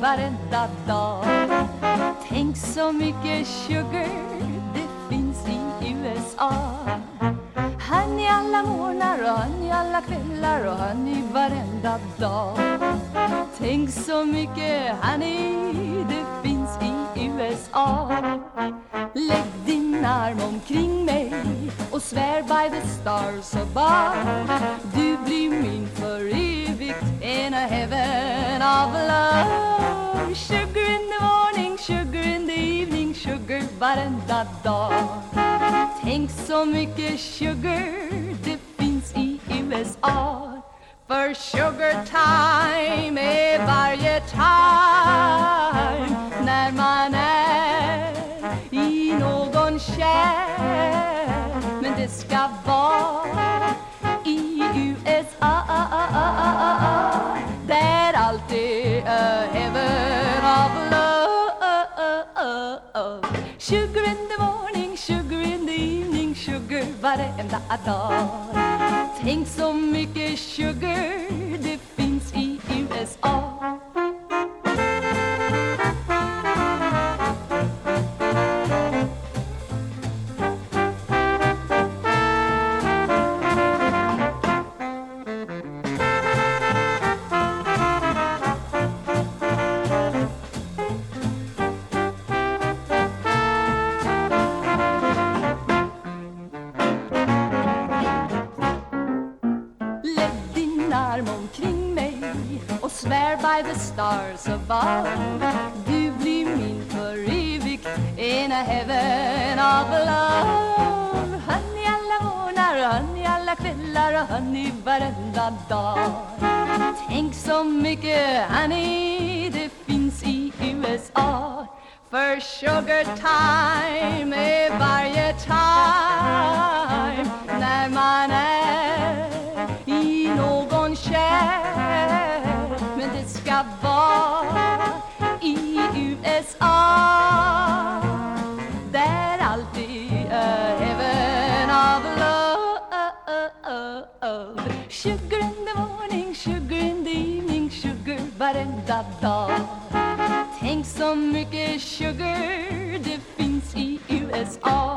varenda dag. Tänk så mycket sugar det finns i USA Han i alla morgnar och han i alla kvällar och han i varenda dag. Tänk så mycket honey det finns i USA Lägg din arm omkring mig och svär by the stars above. Morning, Sugar in the morning, sugar in the evening, sugar varenda dag. Tänk så mycket sugar det finns i USA för sugar time är varje time när man är i någon kär Men det ska vara i USA där allt är eh, heaven. Sugar in the morning, sugar in the evening, sugar varenda dag. Tänk så mycket by the stars above. Du blir min för evigt in a heaven of love. Han i alla månader, han i alla kvällar och han i varenda dag. Tänk så mycket honey det finns i USA för sugar time är varje var i USA där alltid a heaven of love. Sugar in the morning, sugar in the evening, sugar varenda dag. Tänk så mycket sugar det finns i USA